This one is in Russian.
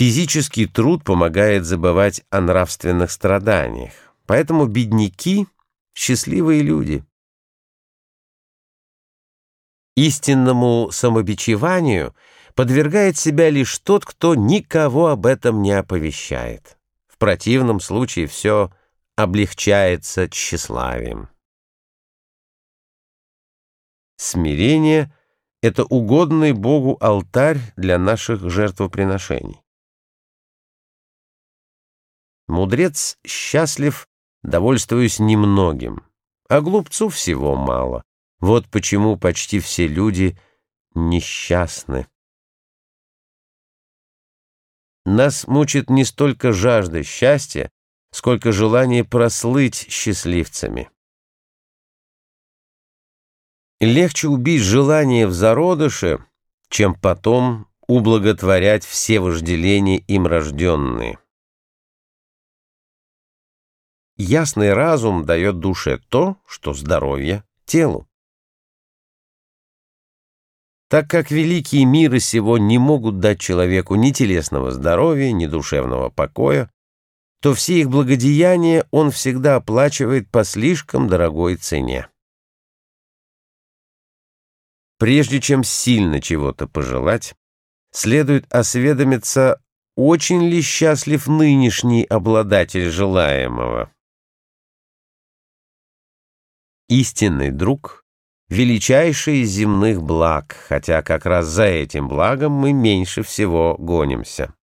Физический труд помогает забывать о нравственных страданиях, поэтому бедняки — счастливые люди. Истинному самобичеванию подвергает себя лишь тот, кто никого об этом не оповещает. В противном случае все облегчается тщеславием. Смирение — это угодный Богу алтарь для наших жертвоприношений. Мудрец счастлив, довольствуясь немногим, а глупцу всего мало. Вот почему почти все люди несчастны. Нас мучит не столько жажда счастья, сколько желание прослыть счастливцами. Легче убить желание в зародыше, чем потом ублаготворять все вожделения им рожденные. Ясный разум дает душе то, что здоровье телу. Так как великие миры сего не могут дать человеку ни телесного здоровья, ни душевного покоя, то все их благодеяния он всегда оплачивает по слишком дорогой цене. Прежде чем сильно чего-то пожелать, следует осведомиться, очень ли счастлив нынешний обладатель желаемого. Истинный друг — величайший из земных благ, хотя как раз за этим благом мы меньше всего гонимся.